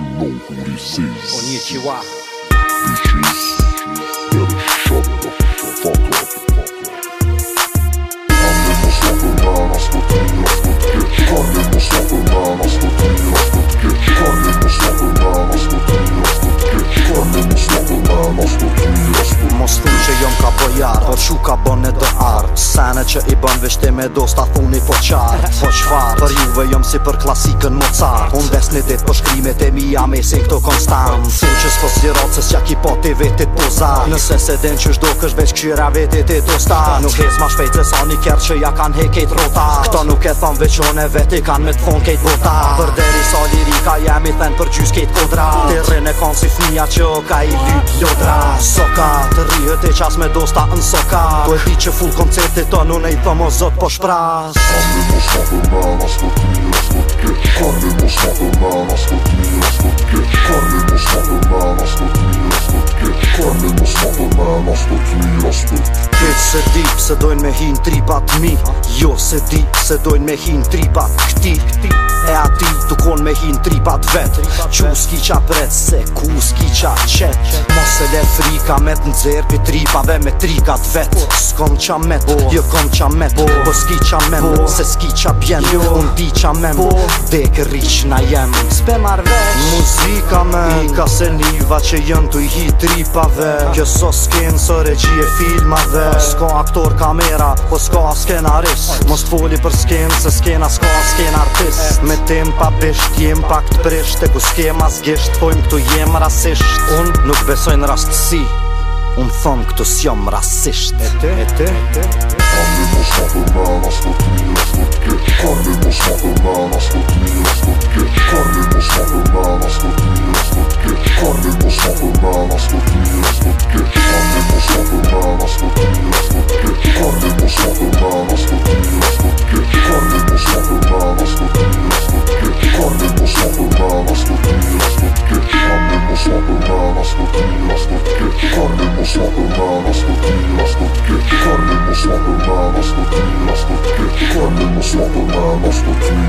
no Bitches. jarë Po që ka bën e do ardë Sene që i bën vishte me do sta thuni po qarë Po që farë Për juve jëmë si për klasikën Mozart Unë des një ditë për shkrimet e mi jam e si këto konstantë Su që s'po s'gjerotë se s'ja ki po t'i vetit po zarë Nëse se den që shdo kësh veç këshira vetit e do sta Nuk hec ma shpejt se sa një kjerë që ja kan he kejt rota Këto nuk e thonë veç rone veti kan me t'fon kejt vota Për deri sa lirika ka jemi thënë për gjys kejt kodra Tire në konë si fnija që ka i lyp lodra Soka të rihët e qas me dosta në sakar Po e di që full koncertit ta nune i thëmë o po zot po shpras Kanë me mos ma për asko ti, asko në të keq Kanë me mos ma për men, as në ti, në në ti, se di pëse dojnë me hinë tripat mi Jo se di pëse dojnë me hinë tripat këti E ati dukon me hinë tripat vet Qus ki qa pret se ku ski qa qet Mos e le frika me të nxerë Pi tripave me trikat vet Por s'kom qa Jo kom qa met Po s'ki qa mem Se s'ki qa bjen jo, Un di qa mem bo, po. Dek na jem S'pe marr veç Muzika me I ka se niva që jënë t'u i hi tripave Kjo so skenë së regji e filmave S'ko aktor kamera Po s'ko a Mos t'foli për s'ken Se skena s'ko a artist Me tem pa besht Jem pa këtë E ku s'kema as gisht Pojmë këtu jem rasisht Un nuk beso shojnë rastësi Unë thonë këtë s'jom rastësisht E te, e te, e te Kam një mos ma për me, nështë të ti, nështë të ke mos ma për nështë të osmalarından aslat değil aslat geç Karnım osmalarından aslat değil aslat geç Karnım osmalarından aslat değil